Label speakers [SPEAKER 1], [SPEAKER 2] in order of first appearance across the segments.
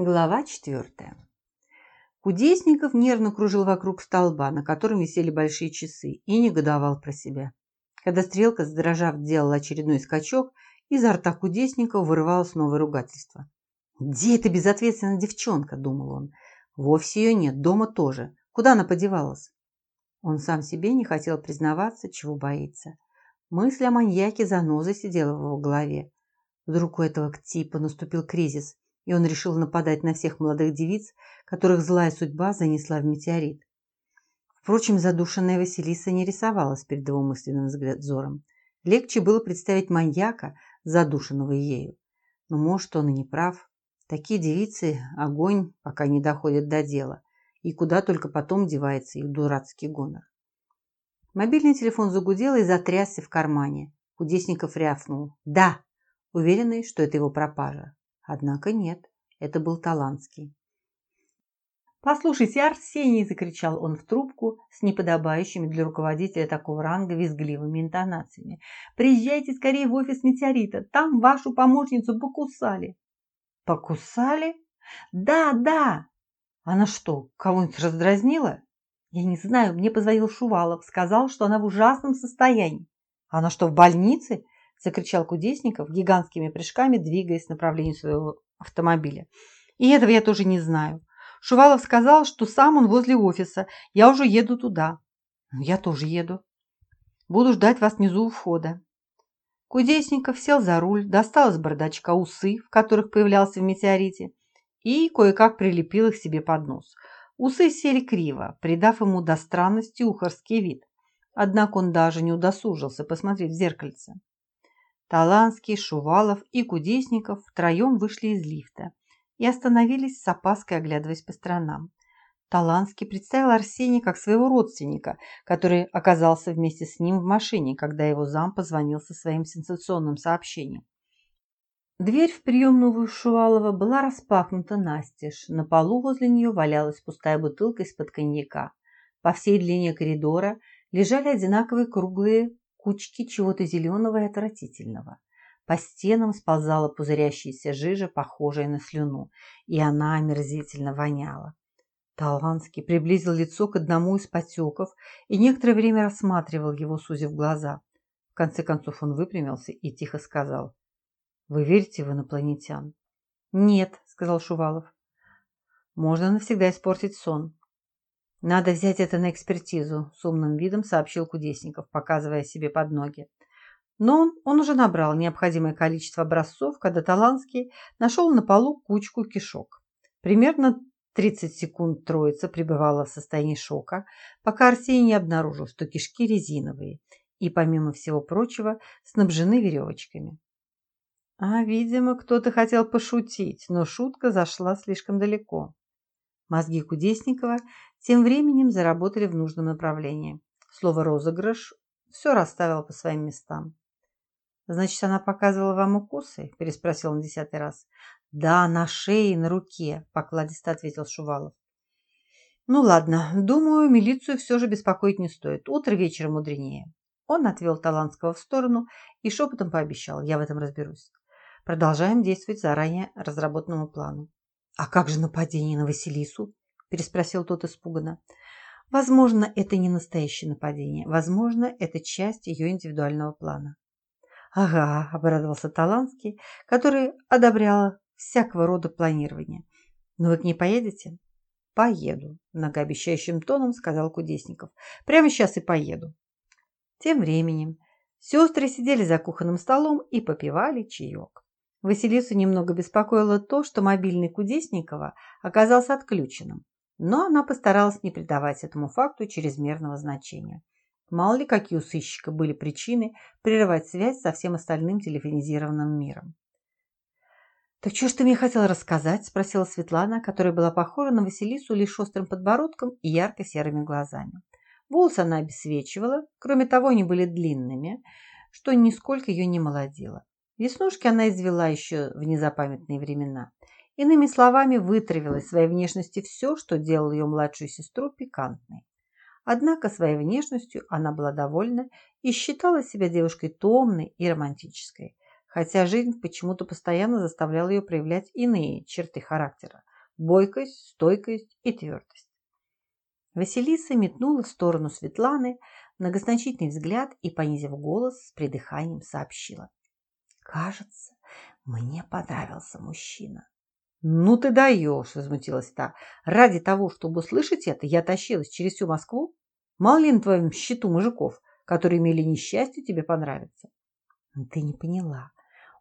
[SPEAKER 1] Глава четвертая. Кудесников нервно кружил вокруг столба, на котором висели большие часы, и негодовал про себя. Когда стрелка, задрожав, делала очередной скачок, изо рта Кудесникова вырывалось новое ругательство. «Где эта безответственная девчонка?» – думал он. «Вовсе ее нет, дома тоже. Куда она подевалась?» Он сам себе не хотел признаваться, чего боится. Мысль о маньяке занозой сидела в его голове. Вдруг у этого типа наступил кризис – и он решил нападать на всех молодых девиц, которых злая судьба занесла в метеорит. Впрочем, задушенная Василиса не рисовалась перед его мысленным взором. Легче было представить маньяка, задушенного ею. Но, может, он и не прав. Такие девицы – огонь, пока не доходят до дела. И куда только потом девается их дурацкий гонор. Мобильный телефон загудел и затрясся в кармане. Кудесников рявкнул. «Да!» уверенный, что это его пропажа. Однако нет, это был Таланский. «Послушайте, Арсений!» – закричал он в трубку с неподобающими для руководителя такого ранга визгливыми интонациями. «Приезжайте скорее в офис Метеорита, там вашу помощницу покусали!» «Покусали? Да, да!» «Она что, кого-нибудь раздразнила?» «Я не знаю, мне позвонил Шувалов, сказал, что она в ужасном состоянии». «Она что, в больнице?» – закричал Кудесников, гигантскими прыжками двигаясь в направлении своего автомобиля. «И этого я тоже не знаю. Шувалов сказал, что сам он возле офиса. Я уже еду туда». «Ну, «Я тоже еду. Буду ждать вас внизу у входа». Кудесников сел за руль, достал из бардачка усы, в которых появлялся в метеорите, и кое-как прилепил их себе под нос. Усы сели криво, придав ему до странности ухарский вид. Однако он даже не удосужился посмотреть в зеркальце. Таланский, Шувалов и Кудесников втроем вышли из лифта и остановились с опаской, оглядываясь по сторонам. Таланский представил Арсения как своего родственника, который оказался вместе с ним в машине, когда его зам позвонил со своим сенсационным сообщением. Дверь в приемную Шувалова была распахнута настежь. На полу возле нее валялась пустая бутылка из-под коньяка. По всей длине коридора лежали одинаковые круглые кучки чего-то зеленого и отвратительного. По стенам сползала пузырящаяся жижа, похожая на слюну, и она омерзительно воняла. Таланский приблизил лицо к одному из потеков и некоторое время рассматривал его, сузив глаза. В конце концов он выпрямился и тихо сказал. «Вы верите в инопланетян?» «Нет», — сказал Шувалов. «Можно навсегда испортить сон. «Надо взять это на экспертизу», – с умным видом сообщил Кудесников, показывая себе под ноги. Но он, уже набрал необходимое количество образцов, когда Таланский нашел на полу кучку кишок. Примерно 30 секунд троица пребывала в состоянии шока, пока Арсений не обнаружил, что кишки резиновые и, помимо всего прочего, снабжены веревочками. А, видимо, кто-то хотел пошутить, но шутка зашла слишком далеко. Мозги Кудесникова тем временем заработали в нужном направлении. Слово «розыгрыш» все расставило по своим местам. «Значит, она показывала вам укусы?» – переспросил он десятый раз. «Да, на шее и на руке», – покладисто ответил Шувалов. «Ну ладно, думаю, милицию все же беспокоить не стоит. Утро вечером мудренее». Он отвел Талантского в сторону и шепотом пообещал, я в этом разберусь. Продолжаем действовать заранее разработанному плану. «А как же нападение на Василису?» – переспросил тот испуганно. «Возможно, это не настоящее нападение. Возможно, это часть ее индивидуального плана». «Ага», – обрадовался Таланский, который одобрял всякого рода планирование. «Но вы к ней поедете?» «Поеду», – многообещающим тоном сказал Кудесников. «Прямо сейчас и поеду». Тем временем сестры сидели за кухонным столом и попивали чаек. Василису немного беспокоило то, что мобильный Кудесникова оказался отключенным, но она постаралась не придавать этому факту чрезмерного значения. Мало ли, какие у сыщика были причины прерывать связь со всем остальным телефонизированным миром. «Так что ж ты мне хотела рассказать?» – спросила Светлана, которая была похожа на Василису лишь острым подбородком и ярко-серыми глазами. Волосы она обесвечивала, кроме того, они были длинными, что нисколько ее не молодило. Веснушки она извела еще в незапамятные времена. Иными словами, вытравила из своей внешности все, что делало ее младшую сестру пикантной. Однако своей внешностью она была довольна и считала себя девушкой томной и романтической, хотя жизнь почему-то постоянно заставляла ее проявлять иные черты характера. бойкость, стойкость и твердость. Василиса метнула в сторону Светланы многозначительный взгляд и, понизив голос, с придыханием сообщила. «Кажется, мне понравился мужчина». «Ну ты даешь!» – возмутилась та. «Ради того, чтобы услышать это, я тащилась через всю Москву. Мало ли на твоем счету мужиков, которые имели несчастье тебе понравиться». «Ты не поняла.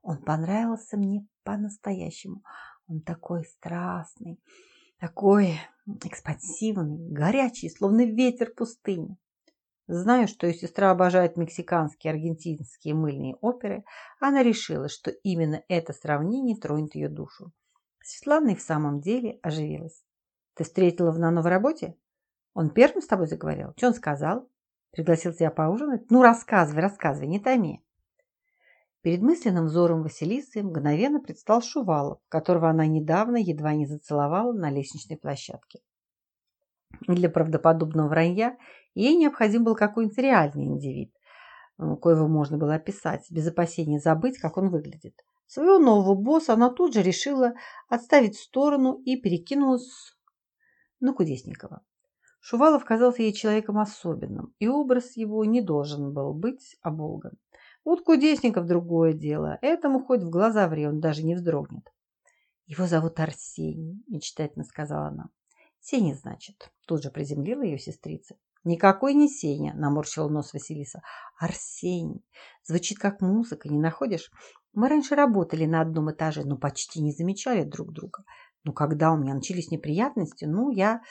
[SPEAKER 1] Он понравился мне по-настоящему. Он такой страстный, такой экспансивный, горячий, словно ветер пустыни. Зная, что ее сестра обожает мексиканские аргентинские мыльные оперы, она решила, что именно это сравнение тронет ее душу. Светлана и в самом деле оживилась. «Ты встретила его на новой работе? Он первым с тобой заговорил? Что он сказал? Пригласил тебя поужинать? Ну, рассказывай, рассказывай, не томи». Перед мысленным взором Василисы мгновенно предстал Шувалов, которого она недавно едва не зацеловала на лестничной площадке. Для правдоподобного вранья ей необходим был какой-нибудь реальный индивид, коего можно было описать, без опасения забыть, как он выглядит. Своего нового босса она тут же решила отставить в сторону и перекинулась на Кудесникова. Шувалов казался ей человеком особенным, и образ его не должен был быть оболган. Вот Кудесников другое дело. Этому хоть в глаза ври, он даже не вздрогнет. Его зовут Арсений, мечтательно сказала она. Сеня, значит, тут же приземлила ее сестрица. Никакой не Сеня, наморщила нос Василиса. Арсений. Звучит как музыка, не находишь? Мы раньше работали на одном этаже, но почти не замечали друг друга. Но когда у меня начались неприятности, ну, я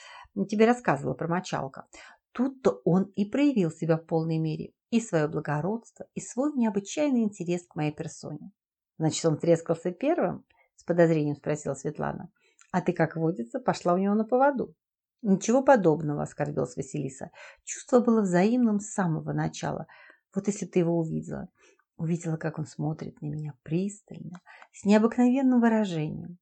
[SPEAKER 1] тебе рассказывала про мочалка. Тут-то он и проявил себя в полной мере и свое благородство, и свой необычайный интерес к моей персоне. Значит, он трескался первым? С подозрением спросила Светлана. А ты, как водится, пошла у него на поводу. Ничего подобного, оскорбилась Василиса. Чувство было взаимным с самого начала. Вот если ты его увидела. Увидела, как он смотрит на меня пристально, с необыкновенным выражением.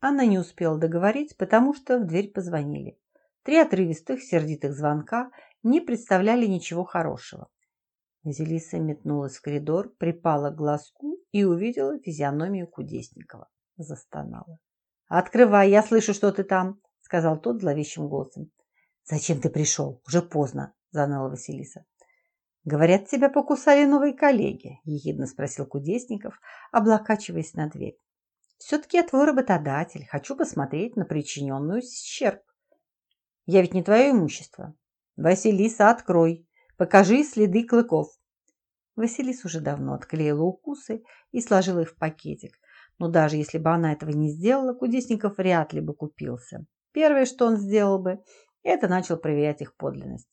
[SPEAKER 1] Она не успела договорить, потому что в дверь позвонили. Три отрывистых, сердитых звонка не представляли ничего хорошего. Василиса метнулась в коридор, припала к глазку и увидела физиономию Кудесникова. Застонала. «Открывай, я слышу, что ты там», — сказал тот зловещим голосом. «Зачем ты пришел? Уже поздно», — заныла Василиса. «Говорят, тебя покусали новые коллеги», — ехидно спросил Кудесников, облокачиваясь на дверь. «Все-таки я твой работодатель. Хочу посмотреть на причиненную ущерб. Я ведь не твое имущество. Василиса, открой. Покажи следы клыков. Василиса уже давно отклеила укусы и сложила их в пакетик. Но даже если бы она этого не сделала, Кудесников вряд ли бы купился. Первое, что он сделал бы, это начал проверять их подлинность.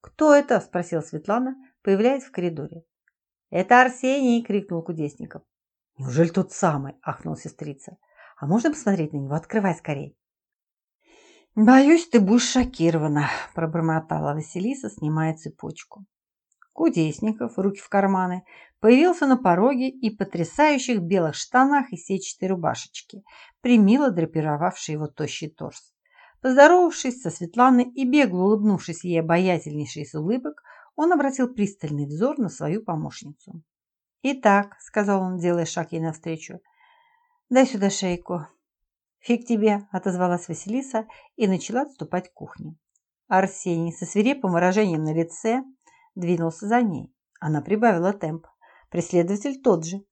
[SPEAKER 1] «Кто это?» – спросила Светлана, появляясь в коридоре. «Это Арсений!» – крикнул Кудесников. «Неужели тот самый?» – ахнула сестрица. «А можно посмотреть на него? Открывай скорей!» «Боюсь, ты будешь шокирована», – пробормотала Василиса, снимая цепочку. Кудесников, руки в карманы, появился на пороге и потрясающих белых штанах и сетчатой рубашечке, примило драпировавший его тощий торс. Поздоровавшись со Светланой и бегло улыбнувшись ей обаятельнейшей из улыбок, он обратил пристальный взор на свою помощницу. «Итак», – сказал он, делая шаг ей навстречу, – «дай сюда шейку». «Фиг тебе!» – отозвалась Василиса и начала отступать к кухне. Арсений со свирепым выражением на лице двинулся за ней. Она прибавила темп. Преследователь тот же.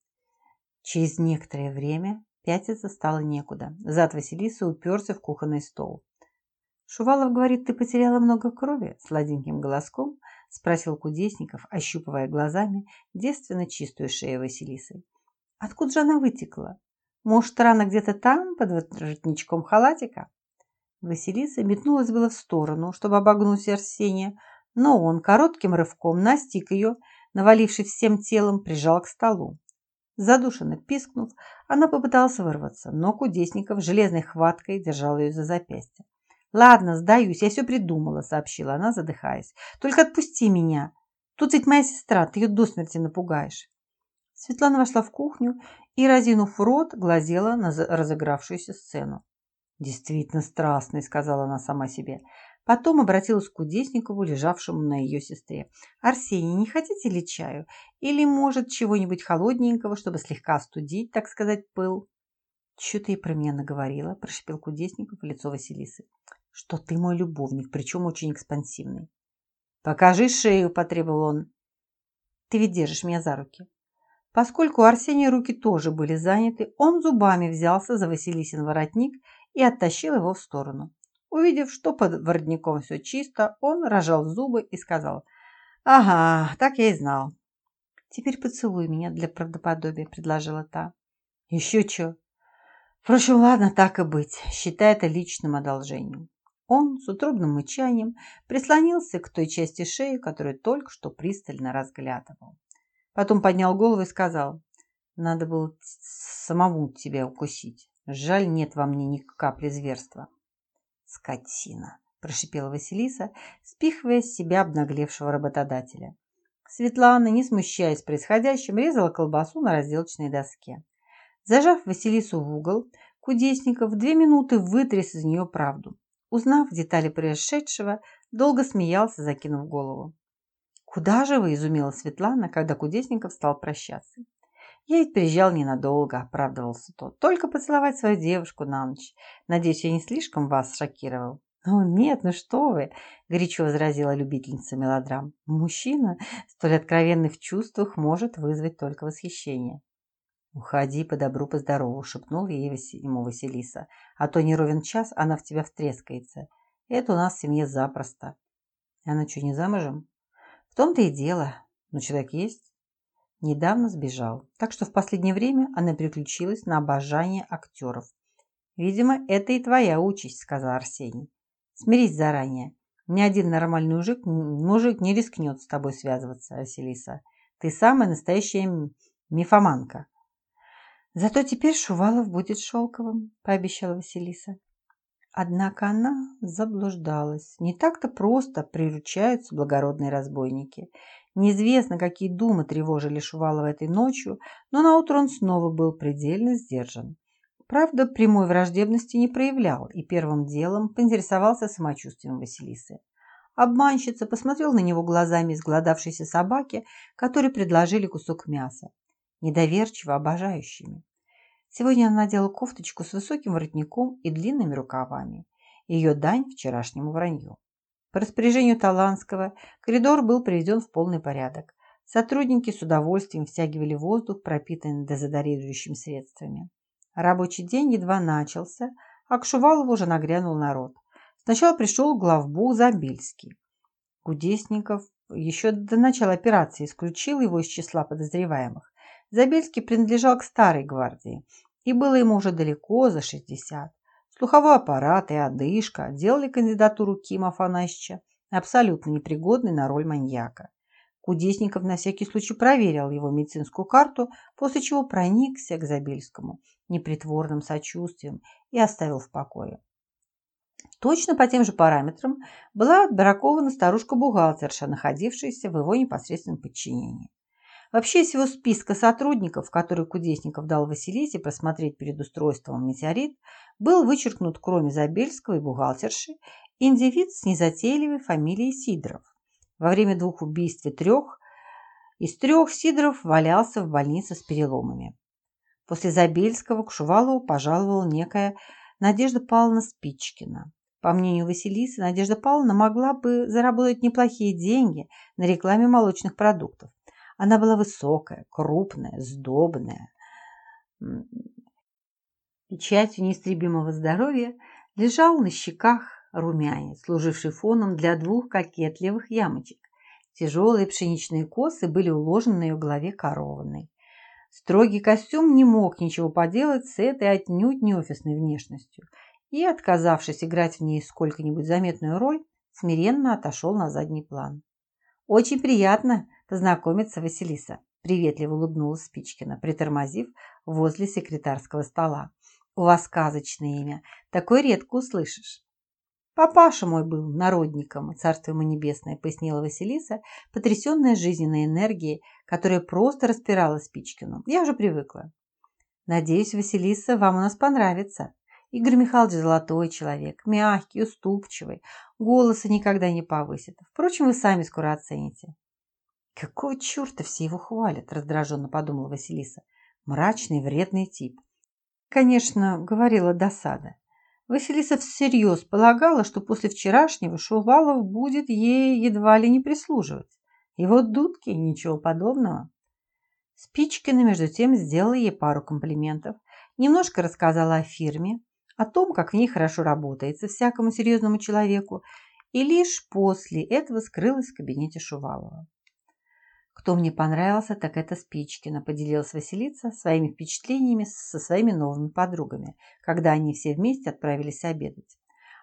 [SPEAKER 1] Через некоторое время пятиться стало некуда. Зад Василисы уперся в кухонный стол. «Шувалов говорит, ты потеряла много крови?» – сладеньким голоском спросил Кудесников, ощупывая глазами девственно чистую шею Василисы. «Откуда же она вытекла? Может, рана где-то там, под воротничком халатика? Василиса метнулась было в сторону, чтобы обогнуть Арсения, но он коротким рывком настиг ее, навалившись всем телом, прижал к столу. Задушенно пискнув, она попыталась вырваться, но Кудесников железной хваткой держал ее за запястье. «Ладно, сдаюсь, я все придумала», — сообщила она, задыхаясь. «Только отпусти меня. Тут ведь моя сестра, ты ее до смерти напугаешь». Светлана вошла в кухню и, разинув рот, глазела на разыгравшуюся сцену. «Действительно страстный», — сказала она сама себе. Потом обратилась к Кудесникову, лежавшему на ее сестре. «Арсений, не хотите ли чаю? Или, может, чего-нибудь холодненького, чтобы слегка остудить, так сказать, пыл?» «Чего ты и про меня наговорила?» – прошипел Кудесников в лицо Василисы. «Что ты мой любовник, причем очень экспансивный». «Покажи шею», – потребовал он. «Ты ведь держишь меня за руки». Поскольку у Арсения руки тоже были заняты, он зубами взялся за Василисин воротник и оттащил его в сторону. Увидев, что под воротником все чисто, он рожал зубы и сказал «Ага, так я и знал». «Теперь поцелуй меня для правдоподобия», – предложила та. «Еще что?» Впрочем, ладно, так и быть. Считай это личным одолжением. Он с утробным мычанием прислонился к той части шеи, которую только что пристально разглядывал. Потом поднял голову и сказал, надо было самому тебя укусить. Жаль, нет во мне ни капли зверства. Скотина, прошипела Василиса, спихивая с себя обнаглевшего работодателя. Светлана, не смущаясь происходящим, резала колбасу на разделочной доске. Зажав Василису в угол, Кудесников две минуты вытряс из нее правду. Узнав детали происшедшего, долго смеялся, закинув голову. «Куда же вы?» – изумила Светлана, когда Кудесников стал прощаться. «Я ведь приезжал ненадолго», – оправдывался тот. «Только поцеловать свою девушку на ночь. Надеюсь, я не слишком вас шокировал». «Ну нет, ну что вы!» – горячо возразила любительница мелодрам. «Мужчина, столь откровенный в чувствах, может вызвать только восхищение». «Уходи по добру, по здорову», – шепнул ему Василиса. «А то не ровен час, она в тебя втрескается. Это у нас в семье запросто». «Она что, не замужем?» «В том-то и дело. Но человек есть». Недавно сбежал, так что в последнее время она переключилась на обожание актеров. «Видимо, это и твоя участь», – сказал Арсений. «Смирись заранее. Ни один нормальный мужик, мужик не рискнет с тобой связываться, Василиса. Ты самая настоящая мифоманка». Зато теперь Шувалов будет шелковым, пообещала Василиса. Однако она заблуждалась. Не так-то просто приручаются благородные разбойники. Неизвестно, какие думы тревожили Шувалова этой ночью, но наутро он снова был предельно сдержан. Правда, прямой враждебности не проявлял и первым делом поинтересовался самочувствием Василисы. Обманщица посмотрел на него глазами изголодавшейся собаки, которой предложили кусок мяса, недоверчиво обожающими. Сегодня она надела кофточку с высоким воротником и длинными рукавами. Ее дань вчерашнему вранью. По распоряжению Таланского коридор был приведен в полный порядок. Сотрудники с удовольствием втягивали воздух, пропитанный дезодорирующими средствами. Рабочий день едва начался, а к Шувалову уже нагрянул народ. Сначала пришел главбух Забельский. Кудесников еще до начала операции исключил его из числа подозреваемых. Забельский принадлежал к старой гвардии, и было ему уже далеко за 60. Слуховой аппарат и одышка делали кандидатуру Кима Афанасьевича абсолютно непригодной на роль маньяка. Кудесников на всякий случай проверил его медицинскую карту, после чего проникся к Забельскому непритворным сочувствием и оставил в покое. Точно по тем же параметрам была отбракована старушка-бухгалтерша, находившаяся в его непосредственном подчинении. Вообще из всего списка сотрудников, который Кудесников дал Василисе просмотреть перед устройством «Метеорит», был вычеркнут, кроме Забельского и бухгалтерши, индивид с незатейливой фамилией Сидоров. Во время двух убийств и трех из трех Сидоров валялся в больнице с переломами. После Забельского к Шувалову пожаловала некая Надежда Павловна Спичкина. По мнению Василисы, Надежда Павловна могла бы заработать неплохие деньги на рекламе молочных продуктов. Она была высокая, крупная, сдобная. Печатью неистребимого здоровья лежал на щеках румянец, служивший фоном для двух кокетливых ямочек. Тяжелые пшеничные косы были уложены на ее голове корованной. Строгий костюм не мог ничего поделать с этой отнюдь не офисной внешностью и, отказавшись играть в ней сколько-нибудь заметную роль, смиренно отошел на задний план. «Очень приятно познакомиться, Василиса», – приветливо улыбнулась Спичкина, притормозив возле секретарского стола. «У вас сказочное имя. Такое редко услышишь». «Папаша мой был народником, царство ему небесное», – пояснила Василиса, потрясенная жизненной энергией, которая просто распирала Спичкину. «Я уже привыкла». «Надеюсь, Василиса, вам у нас понравится», Игорь Михайлович золотой человек, мягкий, уступчивый, голоса никогда не повысит. Впрочем, вы сами скоро оцените. Какого черта все его хвалят, раздраженно подумала Василиса. Мрачный, вредный тип. Конечно, говорила досада. Василиса всерьез полагала, что после вчерашнего Шувалов будет ей едва ли не прислуживать. И вот дудки ничего подобного. Спичкина, между тем, сделала ей пару комплиментов, немножко рассказала о фирме, о том, как в ней хорошо работается всякому серьезному человеку, и лишь после этого скрылась в кабинете Шувалова. Кто мне понравился, так это Спичкина, поделилась Василиса своими впечатлениями со своими новыми подругами, когда они все вместе отправились обедать.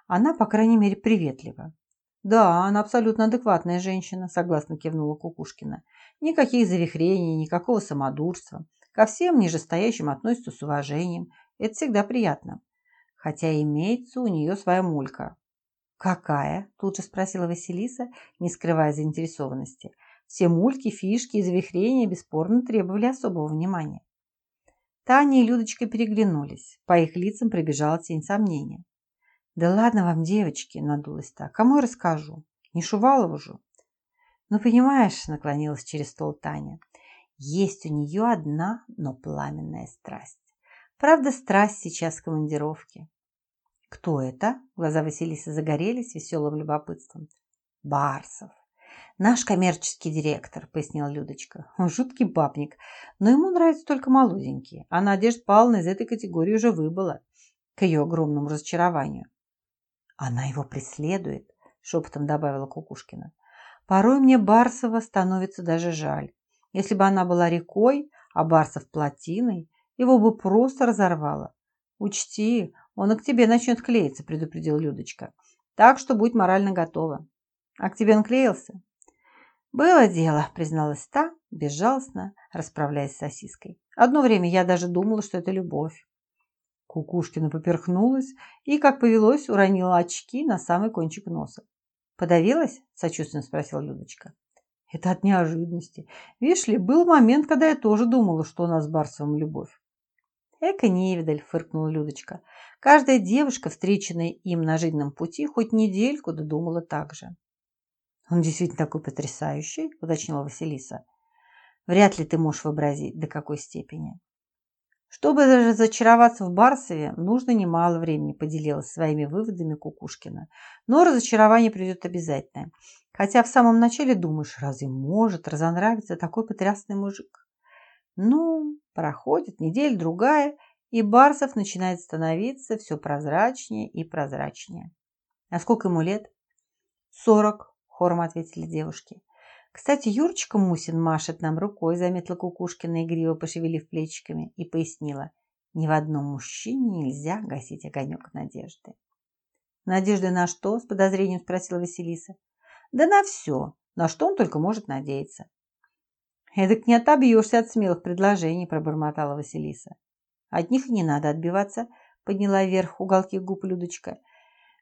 [SPEAKER 1] Она, по крайней мере, приветлива. «Да, она абсолютно адекватная женщина», – согласно кивнула Кукушкина. «Никаких завихрений, никакого самодурства. Ко всем нижестоящим относится с уважением. Это всегда приятно. Хотя имеется у нее своя мулька». «Какая?» – тут же спросила Василиса, не скрывая заинтересованности – все мульки, фишки и завихрения бесспорно требовали особого внимания. Таня и Людочка переглянулись. По их лицам пробежала тень сомнения. «Да ладно вам, девочки!» – надулась та. «Кому я расскажу? Не Шувалову же!» «Ну, понимаешь», – наклонилась через стол Таня, «есть у нее одна, но пламенная страсть. Правда, страсть сейчас в командировке». «Кто это?» – глаза Василисы загорелись веселым любопытством. «Барсов». «Наш коммерческий директор», – пояснила Людочка. «Жуткий бабник, но ему нравятся только молоденькие, а Надежда Павловна из этой категории уже выбыла, к ее огромному разочарованию». «Она его преследует», – шепотом добавила Кукушкина. «Порой мне Барсова становится даже жаль. Если бы она была рекой, а Барсов плотиной, его бы просто разорвало. Учти, он и к тебе начнет клеиться», – предупредила Людочка. «Так что будь морально готова». «А к тебе он клеился?» «Было дело», – призналась та, безжалостно расправляясь с сосиской. «Одно время я даже думала, что это любовь». Кукушкина поперхнулась и, как повелось, уронила очки на самый кончик носа. «Подавилась?» – сочувственно спросила Людочка. «Это от неожиданности. Видишь ли, был момент, когда я тоже думала, что у нас с Барсовым любовь». «Эка невидаль», – фыркнула Людочка. «Каждая девушка, встреченная им на жизненном пути, хоть недельку додумала так же». «Он действительно такой потрясающий», – уточнила Василиса. «Вряд ли ты можешь вообразить, до какой степени». Чтобы разочароваться в Барсове, нужно немало времени, поделилась своими выводами Кукушкина. Но разочарование придет обязательно. Хотя в самом начале думаешь, разве может разонравиться такой потрясный мужик? Ну, проходит неделя-другая, и Барсов начинает становиться все прозрачнее и прозрачнее. А сколько ему лет? Сорок, хором ответили девушки. Кстати, Юрочка Мусин машет нам рукой, заметила Кукушкина, игриво пошевелив плечиками, и пояснила. Ни в одном мужчине нельзя гасить огонек надежды. Надежды на что? С подозрением спросила Василиса. Да на все, на что он только может надеяться. Эдак не отобьешься от смелых предложений, пробормотала Василиса. От них не надо отбиваться, подняла вверх уголки губ Людочка.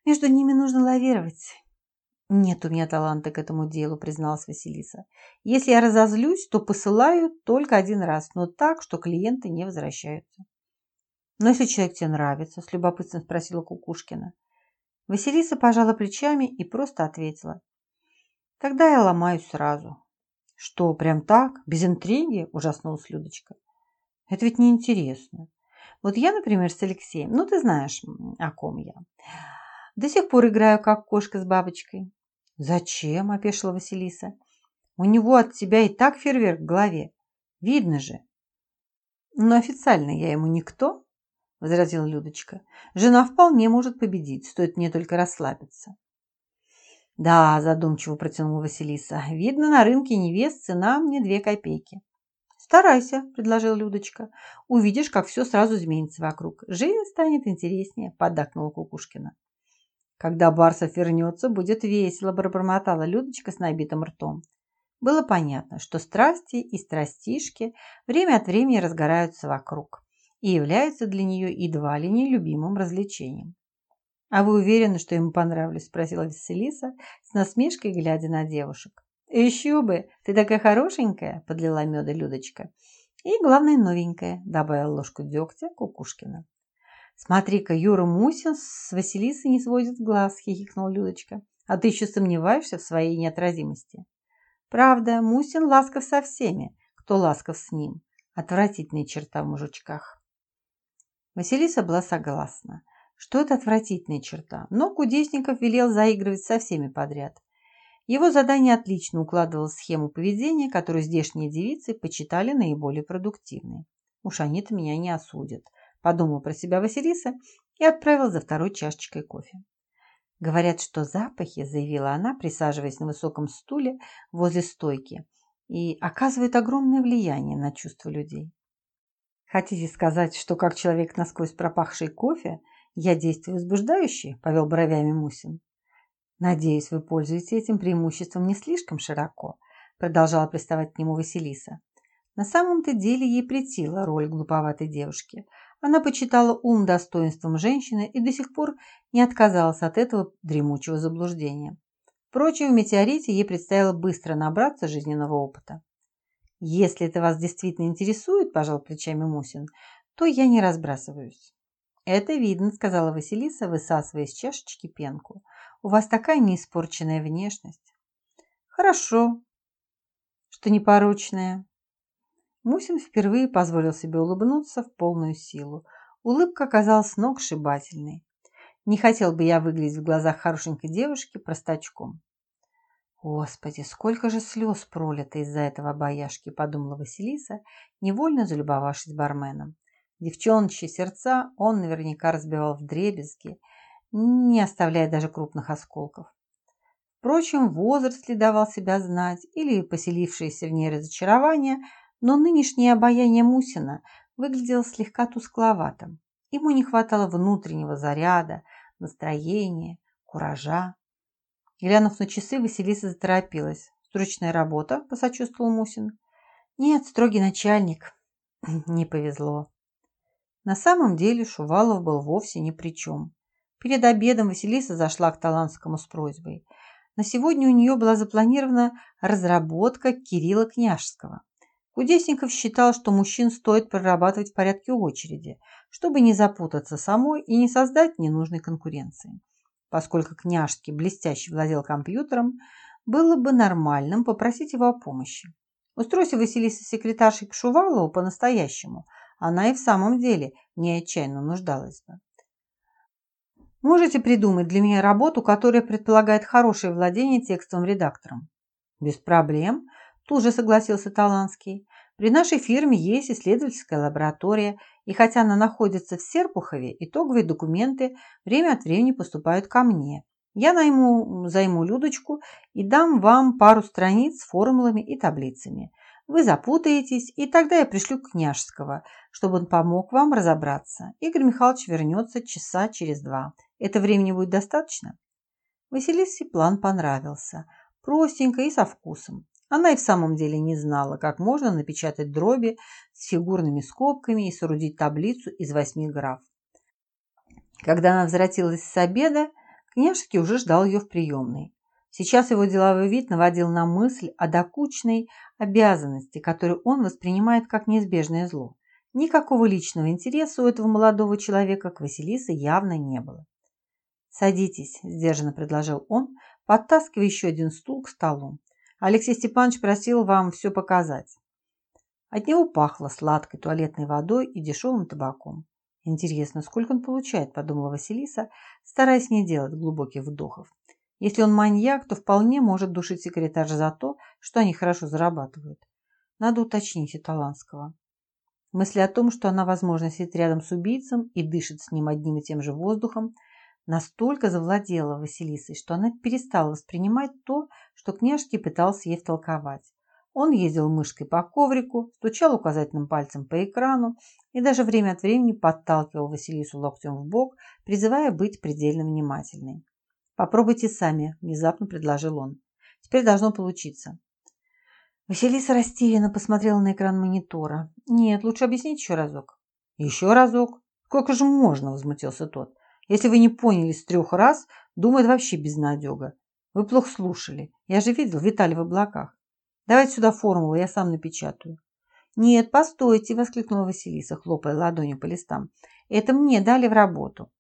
[SPEAKER 1] Между ними нужно лавировать. «Нет у меня таланта к этому делу», – призналась Василиса. «Если я разозлюсь, то посылаю только один раз, но так, что клиенты не возвращаются». «Но если человек тебе нравится?» – с любопытством спросила Кукушкина. Василиса пожала плечами и просто ответила. «Тогда я ломаюсь сразу». «Что, прям так? Без интриги?» – ужаснулась Людочка. «Это ведь неинтересно. Вот я, например, с Алексеем, ну ты знаешь, о ком я, до сих пор играю, как кошка с бабочкой. «Зачем?» – опешила Василиса. «У него от тебя и так фейерверк в голове. Видно же». «Но официально я ему никто», – возразила Людочка. «Жена вполне может победить, стоит мне только расслабиться». «Да», – задумчиво протянула Василиса. «Видно, на рынке невест цена мне две копейки». «Старайся», – предложила Людочка. «Увидишь, как все сразу изменится вокруг. Жизнь станет интереснее», – поддакнула Кукушкина. Когда Барсов вернется, будет весело, пробормотала Людочка с набитым ртом. Было понятно, что страсти и страстишки время от времени разгораются вокруг и являются для нее едва ли не любимым развлечением. «А вы уверены, что ему понравлюсь?» – спросила Василиса с насмешкой, глядя на девушек. «Еще бы! Ты такая хорошенькая!» – подлила меда Людочка. «И, главное, новенькая», – добавила ложку дегтя Кукушкина. «Смотри-ка, Юра Мусин с Василисой не сводит глаз», – хихикнула Людочка. «А ты еще сомневаешься в своей неотразимости?» «Правда, Мусин ласков со всеми, кто ласков с ним. Отвратительная черта в мужичках». Василиса была согласна, что это отвратительная черта, но Кудесников велел заигрывать со всеми подряд. Его задание отлично укладывалось в схему поведения, которую здешние девицы почитали наиболее продуктивной. Уж они-то меня не осудят, подумал про себя Василиса и отправил за второй чашечкой кофе. Говорят, что запахи, заявила она, присаживаясь на высоком стуле возле стойки, и оказывают огромное влияние на чувства людей. Хотите сказать, что как человек насквозь пропахший кофе, я действую возбуждающе? Повел бровями Мусин. Надеюсь, вы пользуетесь этим преимуществом не слишком широко, продолжала приставать к нему Василиса. На самом-то деле ей претила роль глуповатой девушки. Она почитала ум достоинством женщины и до сих пор не отказалась от этого дремучего заблуждения. Впрочем, в «Метеорите» ей предстояло быстро набраться жизненного опыта. «Если это вас действительно интересует, – пожал плечами Мусин, – то я не разбрасываюсь». «Это видно», – сказала Василиса, высасывая из чашечки пенку. У вас такая неиспорченная внешность. Хорошо, что непорочная. Мусин впервые позволил себе улыбнуться в полную силу. Улыбка оказалась сногсшибательной. Не хотел бы я выглядеть в глазах хорошенькой девушки простачком. Господи, сколько же слез пролито из-за этого обаяшки, подумала Василиса, невольно залюбовавшись барменом. Девчоночьи сердца он наверняка разбивал в дребезги, не оставляя даже крупных осколков. Впрочем, возраст ли давал себя знать или поселившееся в ней разочарование, но нынешнее обаяние Мусина выглядело слегка тускловатым. Ему не хватало внутреннего заряда, настроения, куража. Глянув на часы, Василиса заторопилась. «Срочная работа?» – посочувствовал Мусин. «Нет, строгий начальник». Не повезло. На самом деле Шувалов был вовсе ни при чем. Перед обедом Василиса зашла к Таланскому с просьбой. На сегодня у нее была запланирована разработка Кирилла Княжского. Кудесников считал, что мужчин стоит прорабатывать в порядке очереди, чтобы не запутаться самой и не создать ненужной конкуренции. Поскольку Княжский блестяще владел компьютером, было бы нормальным попросить его о помощи. Устройся Василиса секретаршей к Шувалову по-настоящему, она и в самом деле не отчаянно нуждалась бы. Можете придумать для меня работу, которая предполагает хорошее владение текстовым редактором? Без проблем, тут же согласился Таланский. При нашей фирме есть исследовательская лаборатория, и хотя она находится в Серпухове, итоговые документы время от времени поступают ко мне. Я найму, займу Людочку и дам вам пару страниц с формулами и таблицами. Вы запутаетесь, и тогда я пришлю Княжского, чтобы он помог вам разобраться. Игорь Михайлович вернется часа через два. Это времени будет достаточно? Василисе план понравился. Простенько и со вкусом. Она и в самом деле не знала, как можно напечатать дроби с фигурными скобками и соорудить таблицу из восьми граф. Когда она возвратилась с обеда, княжский уже ждал ее в приемной. Сейчас его деловой вид наводил на мысль о докучной обязанности, которую он воспринимает как неизбежное зло. Никакого личного интереса у этого молодого человека к Василисе явно не было. «Садитесь», – сдержанно предложил он, подтаскивая еще один стул к столу. «Алексей Степанович просил вам все показать». От него пахло сладкой туалетной водой и дешевым табаком. «Интересно, сколько он получает?» – подумала Василиса, стараясь не делать глубоких вдохов. Если он маньяк, то вполне может душить секретарь за то, что они хорошо зарабатывают. Надо уточнить у Таланского. Мысль о том, что она, возможно, сидит рядом с убийцем и дышит с ним одним и тем же воздухом, настолько завладела Василисой, что она перестала воспринимать то, что княжки пытался ей втолковать. Он ездил мышкой по коврику, стучал указательным пальцем по экрану и даже время от времени подталкивал Василису локтем в бок, призывая быть предельно внимательной. «Попробуйте сами», – внезапно предложил он. «Теперь должно получиться». Василиса растерянно посмотрела на экран монитора. «Нет, лучше объяснить еще разок». «Еще разок? Сколько же можно?» – возмутился тот. Если вы не поняли с трех раз, думаю, вообще безнадега. Вы плохо слушали. Я же видел, витали в облаках. Давайте сюда формулу, я сам напечатаю. Нет, постойте, воскликнула Василиса, хлопая ладонью по листам. Это мне дали в работу.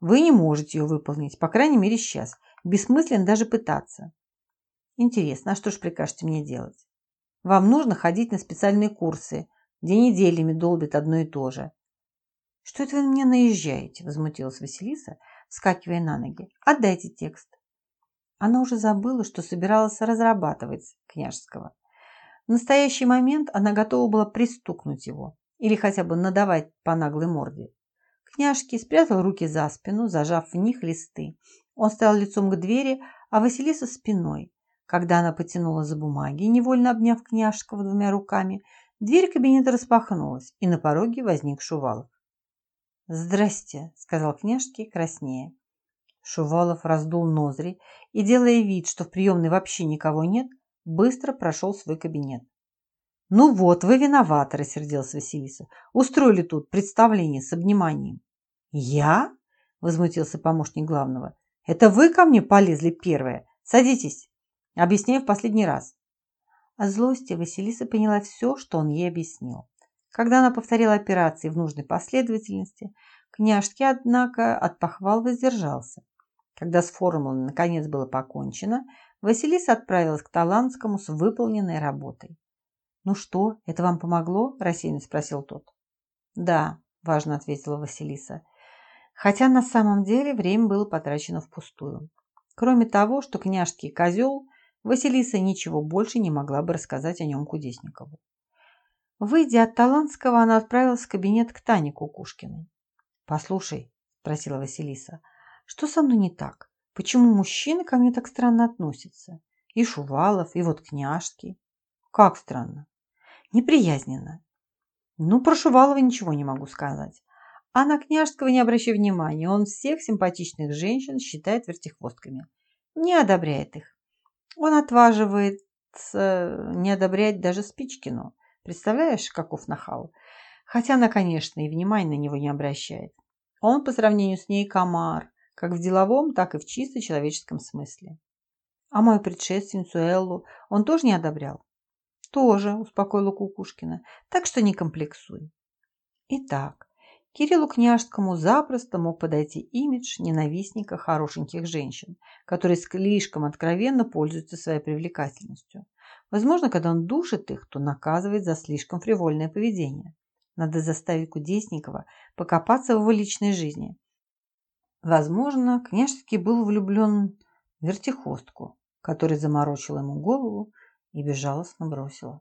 [SPEAKER 1] Вы не можете ее выполнить, по крайней мере сейчас. Бессмысленно даже пытаться. Интересно, а что ж прикажете мне делать? Вам нужно ходить на специальные курсы, где неделями долбит одно и то же. Что это вы на меня наезжаете? Возмутилась Василиса, вскакивая на ноги. Отдайте текст. Она уже забыла, что собиралась разрабатывать княжского. В настоящий момент она готова была пристукнуть его или хотя бы надавать по наглой морде. Княжки спрятал руки за спину, зажав в них листы. Он стоял лицом к двери, а Василиса спиной. Когда она потянула за бумаги, невольно обняв княжского двумя руками, дверь кабинета распахнулась, и на пороге возник Шувалов. «Здрасте», — сказал княжке краснее. Шувалов раздул ноздри и, делая вид, что в приемной вообще никого нет, быстро прошел свой кабинет. «Ну вот, вы виноваты», – рассердился Василиса. «Устроили тут представление с обниманием». «Я?» – возмутился помощник главного. «Это вы ко мне полезли первое? Садитесь. Объясняю в последний раз». От злости Василиса поняла все, что он ей объяснил. Когда она повторила операции в нужной последовательности, княжки, однако, от похвал воздержался. Когда с формулой наконец было покончено, Василиса отправилась к Таланскому с выполненной работой. «Ну что, это вам помогло?» – рассеянно спросил тот. «Да», – важно ответила Василиса. Хотя на самом деле время было потрачено впустую. Кроме того, что княжский козел, Василиса ничего больше не могла бы рассказать о нем Кудесникову. Выйдя от Таланского, она отправилась в кабинет к Тане Кукушкиной. «Послушай», – спросила Василиса, – «что со мной не так? Почему мужчины ко мне так странно относятся? И Шувалов, и вот княжки». «Как странно?» «Неприязненно». «Ну, про Шувалова ничего не могу сказать. А на Княжского не обращай внимания, он всех симпатичных женщин считает вертихвостками. Не одобряет их. Он отваживается не одобрять даже Спичкину. Представляешь, каков нахал? Хотя она, конечно, и внимания на него не обращает. Он по сравнению с ней комар, как в деловом, так и в чисто человеческом смысле. А мою предшественницу Эллу он тоже не одобрял? Тоже, успокоила Кукушкина, так что не комплексуй. Итак, Кириллу Княжскому запросто мог подойти имидж ненавистника хорошеньких женщин, которые слишком откровенно пользуются своей привлекательностью. Возможно, когда он душит их, то наказывает за слишком фривольное поведение. Надо заставить Кудесникова покопаться в его личной жизни. Возможно, Княжский был влюблен в вертихостку, которая заморочила ему голову и безжалостно бросила.